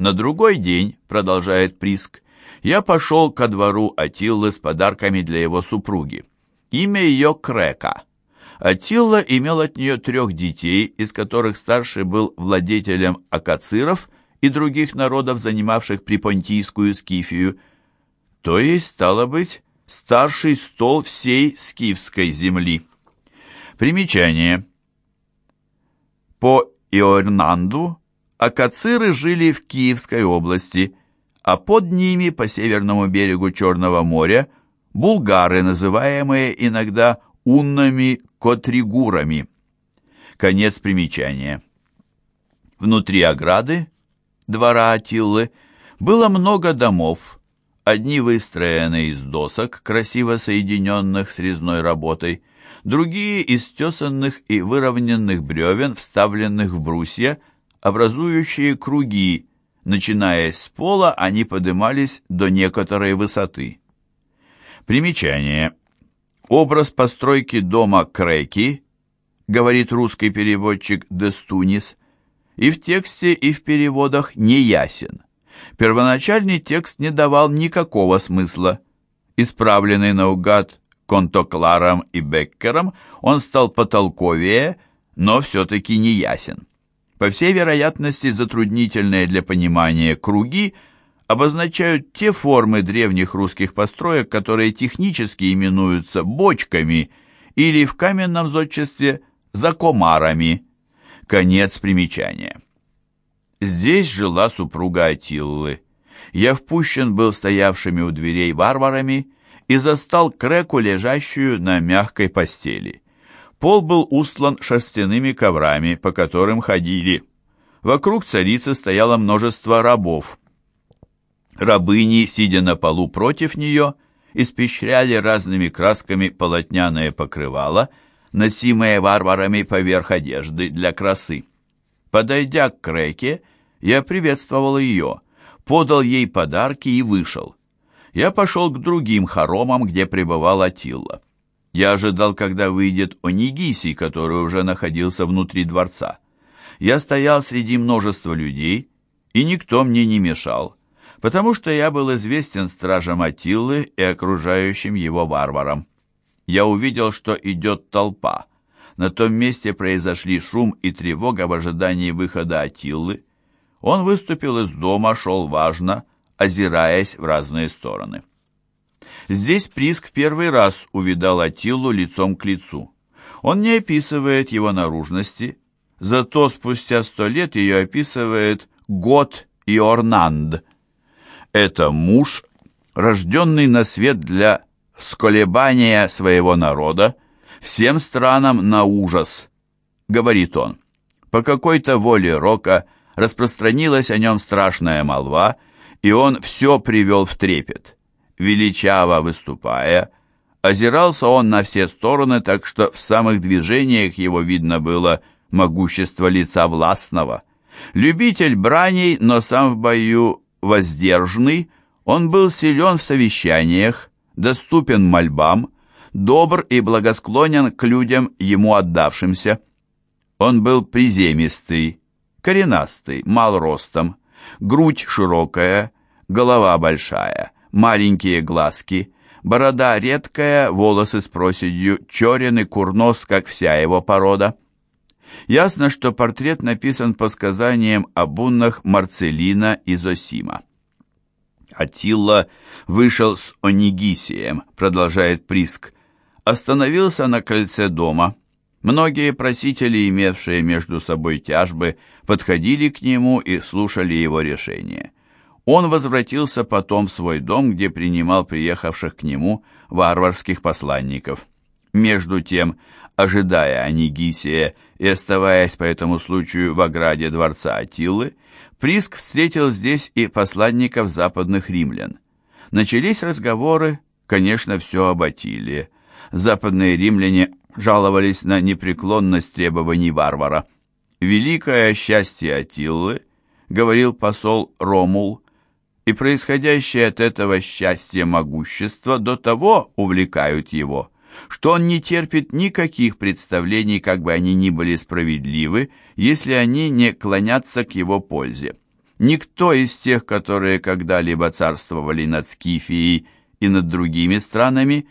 На другой день, продолжает Приск, я пошел ко двору Атиллы с подарками для его супруги. Имя ее Крека. Атилла имел от нее трех детей, из которых старший был владетелем акациров и других народов, занимавших припонтийскую скифию, то есть, стало быть, старший стол всей скифской земли. Примечание. По Иорнанду акациры жили в Киевской области, а под ними, по северному берегу Черного моря, булгары, называемые иногда уннами-котригурами. Конец примечания. Внутри ограды, двора Атиллы, было много домов, одни выстроены из досок, красиво соединенных с резной работой, другие из тесанных и выровненных бревен, вставленных в брусья, образующие круги, начиная с пола, они подымались до некоторой высоты. Примечание. Образ постройки дома Креки, говорит русский переводчик Дестунис, и в тексте, и в переводах не ясен. Первоначальный текст не давал никакого смысла. Исправленный наугад Контокларом и Беккером, он стал потолковее, но все-таки не ясен. По всей вероятности, затруднительные для понимания круги – обозначают те формы древних русских построек, которые технически именуются бочками или в каменном зодчестве закомарами. Конец примечания. Здесь жила супруга Атиллы. Я впущен был стоявшими у дверей варварами и застал Креку, лежащую на мягкой постели. Пол был устлан шерстяными коврами, по которым ходили. Вокруг царицы стояло множество рабов. Рабыни, сидя на полу против нее, испещряли разными красками полотняное покрывало, носимое варварами поверх одежды для красы. Подойдя к Креке, я приветствовал ее, подал ей подарки и вышел. Я пошел к другим хоромам, где пребывал Атилла. Я ожидал, когда выйдет Онигиси, который уже находился внутри дворца. Я стоял среди множества людей, и никто мне не мешал потому что я был известен стражам Атиллы и окружающим его варварам. Я увидел, что идет толпа. На том месте произошли шум и тревога в ожидании выхода Атиллы. Он выступил из дома, шел важно, озираясь в разные стороны. Здесь Приск первый раз увидал Атиллу лицом к лицу. Он не описывает его наружности, зато спустя сто лет ее описывает Гот и Орнанд – это муж, рожденный на свет для сколебания своего народа, всем странам на ужас, говорит он. По какой-то воле Рока распространилась о нем страшная молва, и он все привел в трепет. Величаво выступая, озирался он на все стороны, так что в самых движениях его видно было могущество лица властного. Любитель браней, но сам в бою воздержанный, он был силен в совещаниях, доступен мольбам, добр и благосклонен к людям, ему отдавшимся. Он был приземистый, коренастый, мал ростом, грудь широкая, голова большая, маленькие глазки, борода редкая, волосы с проседью, черен и курнос, как вся его порода. Ясно, что портрет написан по сказаниям о буннах Марцелина и Зосима. Атилла вышел с Онигисием, продолжает Приск, остановился на крыльце дома. Многие просители, имевшие между собой тяжбы, подходили к нему и слушали его решение. Он возвратился потом в свой дом, где принимал приехавших к нему варварских посланников. Между тем, ожидая Анигисия и оставаясь по этому случаю в ограде дворца Атилы, Приск встретил здесь и посланников западных римлян. Начались разговоры, конечно, все об Атиле. Западные римляне жаловались на непреклонность требований варвара. «Великое счастье Атиллы», — говорил посол Ромул, и происходящее от этого счастья могущество до того увлекают его, что он не терпит никаких представлений, как бы они ни были справедливы, если они не клонятся к его пользе. Никто из тех, которые когда-либо царствовали над Скифией и над другими странами,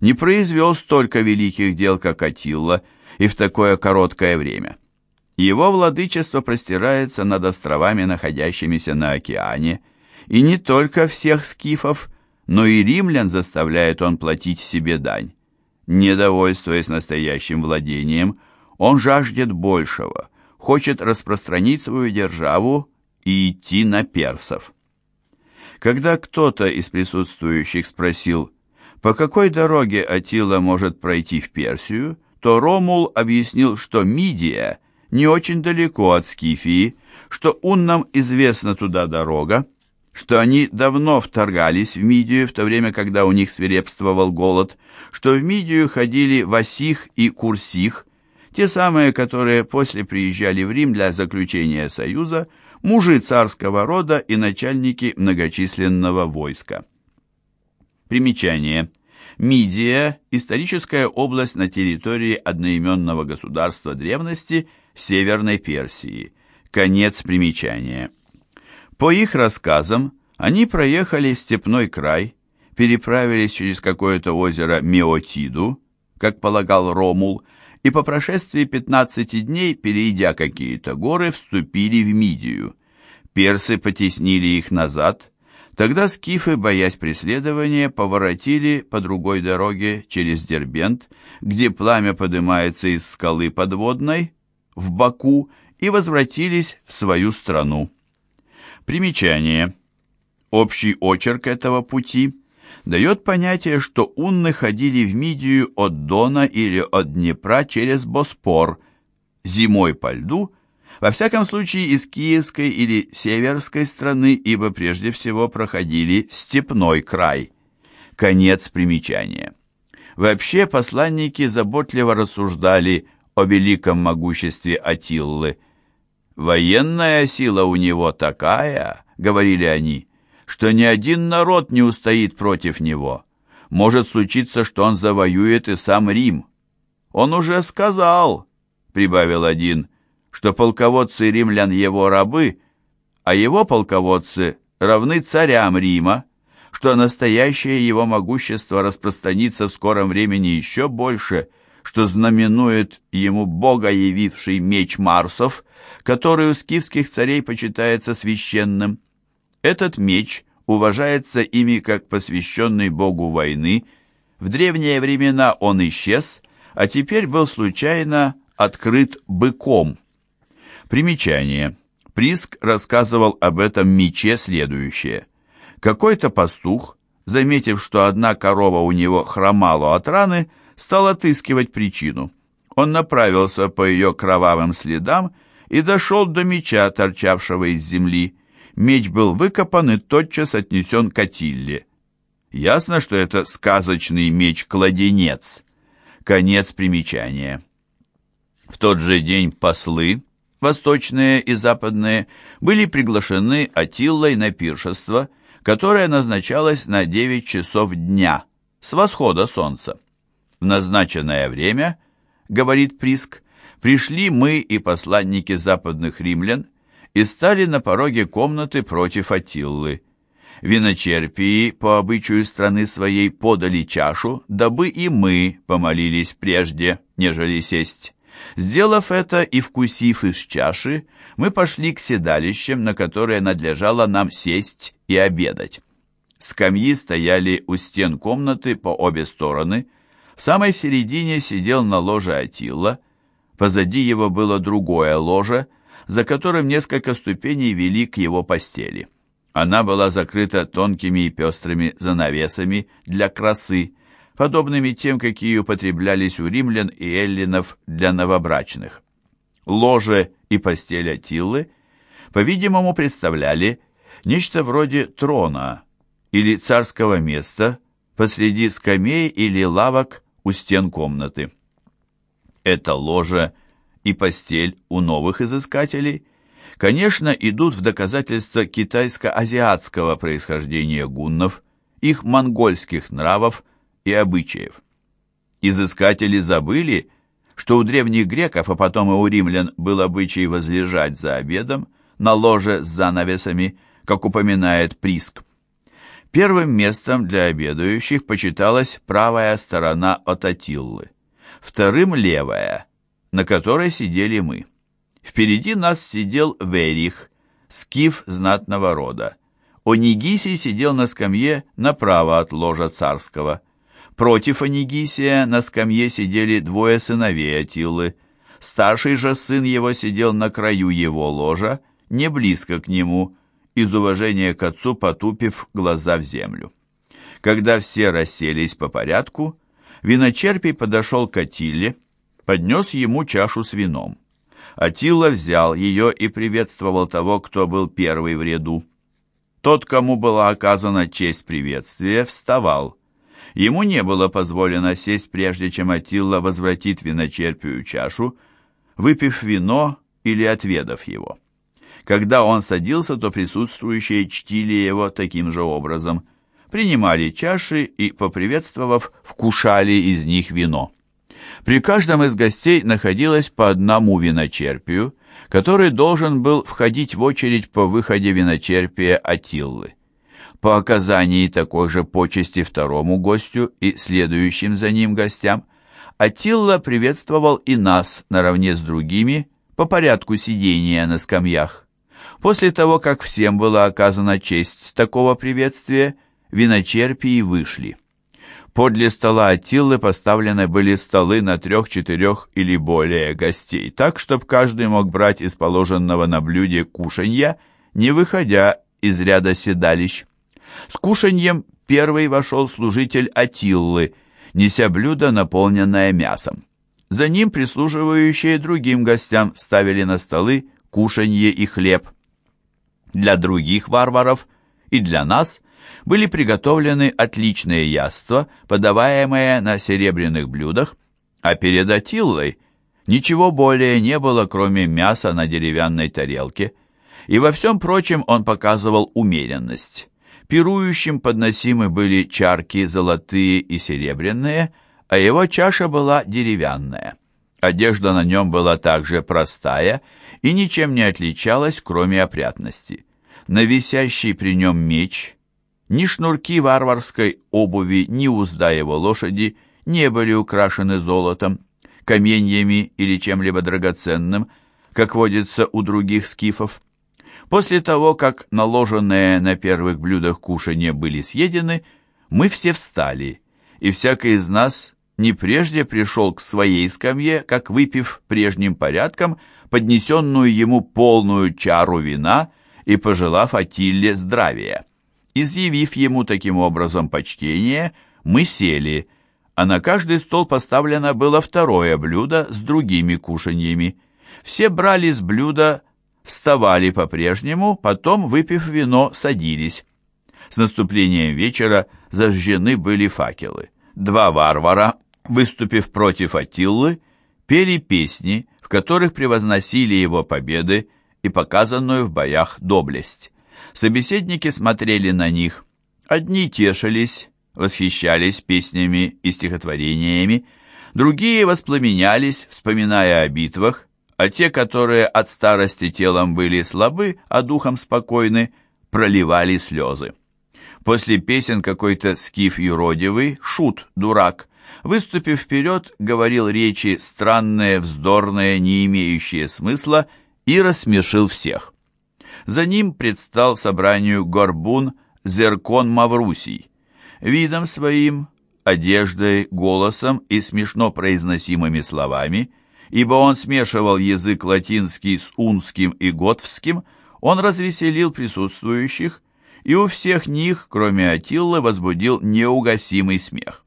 не произвел столько великих дел, как Атилла, и в такое короткое время. Его владычество простирается над островами, находящимися на океане, и не только всех скифов, но и римлян заставляет он платить себе дань. Недовольствуясь настоящим владением, он жаждет большего, хочет распространить свою державу и идти на персов. Когда кто-то из присутствующих спросил, по какой дороге Атила может пройти в Персию, то Ромул объяснил, что Мидия не очень далеко от Скифии, что уннам известна туда дорога, что они давно вторгались в Мидию в то время, когда у них свирепствовал голод, что в Мидию ходили Васих и Курсих, те самые, которые после приезжали в Рим для заключения союза, мужи царского рода и начальники многочисленного войска. Примечание. Мидия – историческая область на территории одноименного государства древности Северной Персии. Конец примечания. По их рассказам, они проехали степной край, переправились через какое-то озеро Меотиду, как полагал Ромул, и по прошествии 15 дней, перейдя какие-то горы, вступили в Мидию. Персы потеснили их назад, тогда скифы, боясь преследования, поворотили по другой дороге через Дербент, где пламя поднимается из скалы подводной, в Баку, и возвратились в свою страну. Примечание. Общий очерк этого пути дает понятие, что унны ходили в Мидию от Дона или от Днепра через Боспор, зимой по льду, во всяком случае из Киевской или Северской страны, ибо прежде всего проходили степной край. Конец примечания. Вообще посланники заботливо рассуждали о великом могуществе Атиллы. «Военная сила у него такая», — говорили они, — «что ни один народ не устоит против него. Может случиться, что он завоюет и сам Рим». «Он уже сказал», — прибавил один, — «что полководцы римлян его рабы, а его полководцы равны царям Рима, что настоящее его могущество распространится в скором времени еще больше — что знаменует ему Бога явивший меч Марсов, который у скифских царей почитается священным. Этот меч уважается ими как посвященный Богу войны. В древние времена он исчез, а теперь был случайно открыт быком. Примечание. Приск рассказывал об этом мече следующее. Какой-то пастух, заметив, что одна корова у него хромала от раны, стал отыскивать причину. Он направился по ее кровавым следам и дошел до меча, торчавшего из земли. Меч был выкопан и тотчас отнесен к Атилле. Ясно, что это сказочный меч-кладенец. Конец примечания. В тот же день послы, восточные и западные, были приглашены Атиллой на пиршество, которое назначалось на 9 часов дня, с восхода солнца. В назначенное время, говорит Приск, пришли мы и посланники западных римлян и стали на пороге комнаты против Атиллы. Виночерпии по обычаю страны своей подали чашу, дабы и мы помолились прежде, нежели сесть. Сделав это и вкусив из чаши, мы пошли к седалищам, на которые надлежало нам сесть и обедать. Скамьи стояли у стен комнаты по обе стороны, в самой середине сидел на ложе Атилла, позади его было другое ложе, за которым несколько ступеней вели к его постели. Она была закрыта тонкими и пестрыми занавесами для красы, подобными тем, какие употреблялись у римлян и эллинов для новобрачных. Ложе и постель Атиллы, по-видимому, представляли нечто вроде трона или царского места посреди скамей или лавок у стен комнаты. Это ложе и постель у новых изыскателей, конечно, идут в доказательство китайско-азиатского происхождения гуннов, их монгольских нравов и обычаев. Изыскатели забыли, что у древних греков, а потом и у римлян, был обычай возлежать за обедом на ложе с занавесами, как упоминает Приск. Первым местом для обедающих почиталась правая сторона от Атиллы, вторым — левая, на которой сидели мы. Впереди нас сидел Верих, скиф знатного рода. Онигисий сидел на скамье направо от ложа царского. Против Онигисия на скамье сидели двое сыновей Атилы. Старший же сын его сидел на краю его ложа, не близко к нему, из уважения к отцу потупив глаза в землю. Когда все расселись по порядку, виночерпий подошел к Атиле, поднес ему чашу с вином. Атила взял ее и приветствовал того, кто был первый в ряду. Тот, кому была оказана честь приветствия, вставал. Ему не было позволено сесть, прежде чем Атилла возвратит виночерпию чашу, выпив вино или отведав его. Когда он садился, то присутствующие чтили его таким же образом, принимали чаши и, поприветствовав, вкушали из них вино. При каждом из гостей находилось по одному виночерпию, который должен был входить в очередь по выходе виночерпия Атиллы. По оказании такой же почести второму гостю и следующим за ним гостям, Атилла приветствовал и нас наравне с другими по порядку сидения на скамьях. После того, как всем была оказана честь такого приветствия, виночерпии вышли. Подле стола Аттилы поставлены были столы на трех, четырех или более гостей, так, чтобы каждый мог брать из положенного на блюде кушанья, не выходя из ряда седалищ. С кушаньем первый вошел служитель Атиллы, неся блюдо, наполненное мясом. За ним прислуживающие другим гостям ставили на столы кушанье и хлеб. Для других варваров и для нас – были приготовлены отличные яства, подаваемые на серебряных блюдах, а перед Атиллой ничего более не было, кроме мяса на деревянной тарелке, и во всем прочем он показывал умеренность. Пирующим подносимы были чарки золотые и серебряные, а его чаша была деревянная. Одежда на нем была также простая и ничем не отличалась, кроме опрятности. На висящий при нем меч – ни шнурки варварской обуви, ни узда его лошади не были украшены золотом, каменьями или чем-либо драгоценным, как водится у других скифов. После того, как наложенные на первых блюдах кушанья были съедены, мы все встали, и всякий из нас не прежде пришел к своей скамье, как выпив прежним порядком поднесенную ему полную чару вина и пожелав Атилле здравия. Изъявив ему таким образом почтение, мы сели, а на каждый стол поставлено было второе блюдо с другими кушаньями. Все брали с блюда, вставали по-прежнему, потом, выпив вино, садились. С наступлением вечера зажжены были факелы. Два варвара, выступив против Атиллы, пели песни, в которых превозносили его победы и показанную в боях доблесть. Собеседники смотрели на них. Одни тешились, восхищались песнями и стихотворениями, другие воспламенялись, вспоминая о битвах, а те, которые от старости телом были слабы, а духом спокойны, проливали слезы. После песен какой-то скиф юродивый, шут, дурак, выступив вперед, говорил речи странные, вздорные, не имеющие смысла, и рассмешил всех. За ним предстал собранию горбун Зеркон Маврусий. Видом своим, одеждой, голосом и смешно произносимыми словами, ибо он смешивал язык латинский с унским и готвским, он развеселил присутствующих, и у всех них, кроме Атиллы, возбудил неугасимый смех.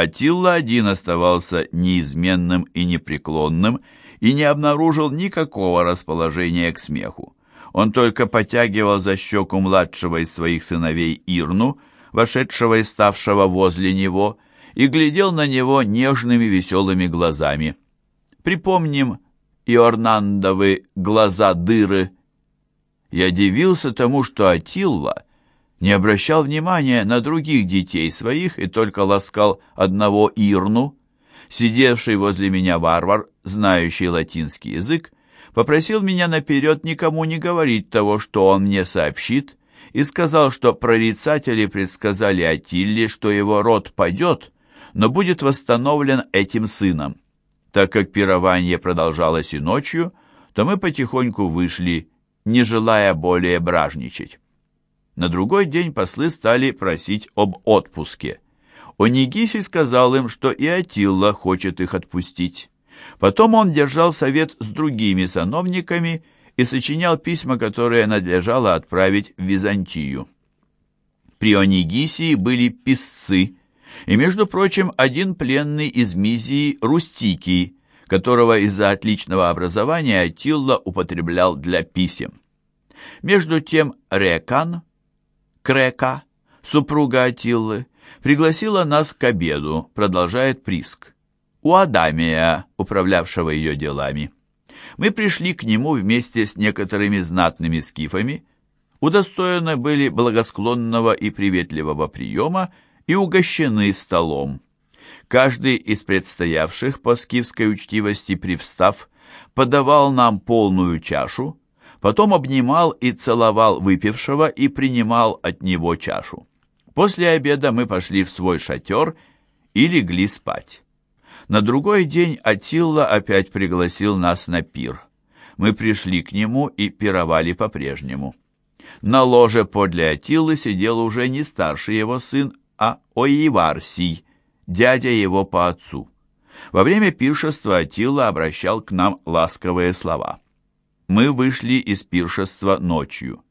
Атилла один оставался неизменным и непреклонным и не обнаружил никакого расположения к смеху. Он только потягивал за щеку младшего из своих сыновей Ирну, вошедшего и ставшего возле него, и глядел на него нежными веселыми глазами. Припомним Иорнандовы глаза-дыры. Я дивился тому, что Атилла не обращал внимания на других детей своих и только ласкал одного Ирну. Сидевший возле меня варвар, знающий латинский язык, попросил меня наперед никому не говорить того, что он мне сообщит, и сказал, что прорицатели предсказали Атилле, что его род падет, но будет восстановлен этим сыном. Так как пирование продолжалось и ночью, то мы потихоньку вышли, не желая более бражничать. На другой день послы стали просить об отпуске. Онигиси сказал им, что и Атилла хочет их отпустить. Потом он держал совет с другими сановниками и сочинял письма, которые надлежало отправить в Византию. При Онигисии были писцы, и, между прочим, один пленный из Мизии Рустикий, которого из-за отличного образования Атилла употреблял для писем. Между тем Рекан, Крека, супруга Атиллы, пригласила нас к обеду, продолжает Приск, у Адамия, управлявшего ее делами. Мы пришли к нему вместе с некоторыми знатными скифами, удостоены были благосклонного и приветливого приема и угощены столом. Каждый из предстоявших по скифской учтивости привстав, подавал нам полную чашу, потом обнимал и целовал выпившего и принимал от него чашу. После обеда мы пошли в свой шатер и легли спать. На другой день Атилла опять пригласил нас на пир. Мы пришли к нему и пировали по-прежнему. На ложе подле Атиллы сидел уже не старший его сын, а Оиварсий, дядя его по отцу. Во время пиршества Атила обращал к нам ласковые слова. Мы вышли из пиршества ночью.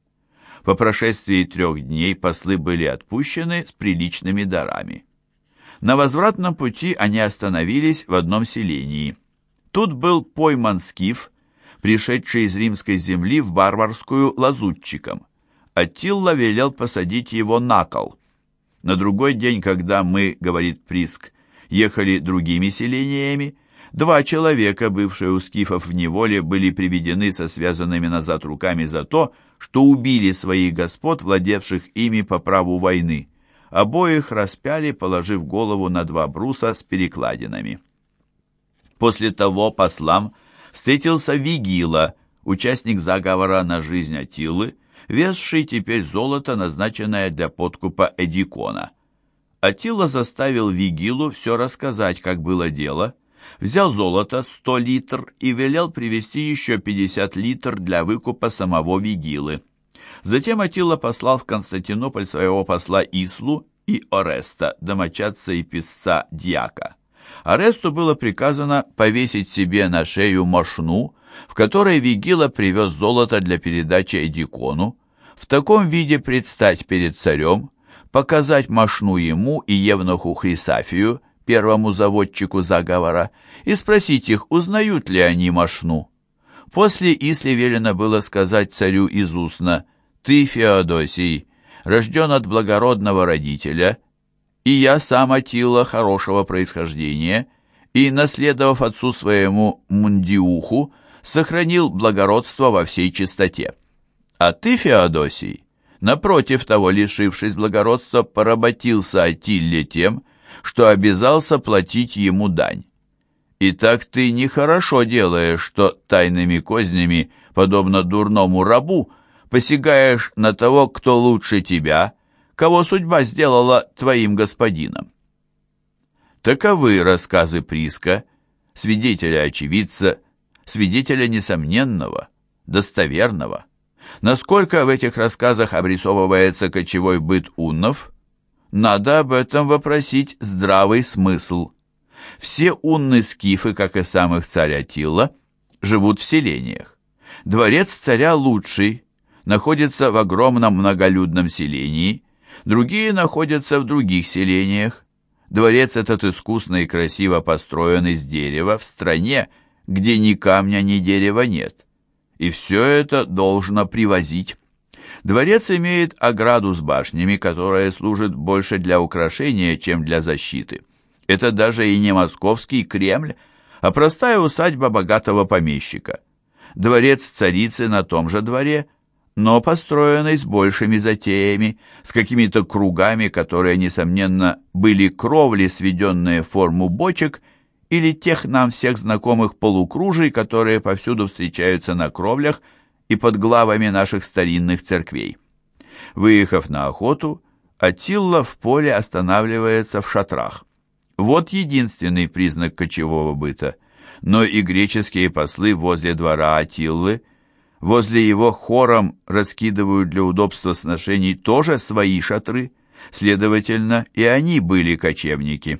По прошествии трех дней послы были отпущены с приличными дарами. На возвратном пути они остановились в одном селении. Тут был пойман скиф, пришедший из римской земли в варварскую лазутчиком. Аттилла велел посадить его на кол. На другой день, когда мы, говорит Приск, ехали другими селениями, два человека, бывшие у скифов в неволе, были приведены со связанными назад руками за то, что убили своих господ, владевших ими по праву войны. Обоих распяли, положив голову на два бруса с перекладинами. После того послам встретился Вигила, участник заговора на жизнь Атилы, везший теперь золото, назначенное для подкупа Эдикона. Атила заставил Вигилу все рассказать, как было дело, взял золото 100 литр и велел привезти еще 50 литр для выкупа самого Вигилы. Затем Атила послал в Константинополь своего посла Ислу и Ореста, домочадца и писца Дьяка. Аресту было приказано повесить себе на шею мошну, в которой Вигила привез золото для передачи Эдикону, в таком виде предстать перед царем, показать мошну ему и Евнуху Хрисафию, первому заводчику заговора, и спросить их, узнают ли они мошну. После Исле велено было сказать царю из устно, «Ты, Феодосий, рожден от благородного родителя, и я сам Атила хорошего происхождения, и, наследовав отцу своему Мундиуху, сохранил благородство во всей чистоте. А ты, Феодосий, напротив того, лишившись благородства, поработился Атилле тем, что обязался платить ему дань. И так ты нехорошо делаешь, что тайными кознями, подобно дурному рабу, посягаешь на того, кто лучше тебя, кого судьба сделала твоим господином. Таковы рассказы Приска, свидетеля-очевидца, свидетеля несомненного, достоверного. Насколько в этих рассказах обрисовывается кочевой быт уннов, надо об этом вопросить здравый смысл. Все унны-скифы, как и самых царь Атилла, живут в селениях. Дворец царя лучший, находится в огромном многолюдном селении, другие находятся в других селениях. Дворец этот искусно и красиво построен из дерева в стране, где ни камня, ни дерева нет и все это должно привозить. Дворец имеет ограду с башнями, которая служит больше для украшения, чем для защиты. Это даже и не московский Кремль, а простая усадьба богатого помещика. Дворец царицы на том же дворе, но построенный с большими затеями, с какими-то кругами, которые, несомненно, были кровли, сведенные в форму бочек, или тех нам всех знакомых полукружий, которые повсюду встречаются на кровлях и под главами наших старинных церквей. Выехав на охоту, Атилла в поле останавливается в шатрах. Вот единственный признак кочевого быта. Но и греческие послы возле двора Атиллы, возле его хором раскидывают для удобства сношений тоже свои шатры, следовательно, и они были кочевники.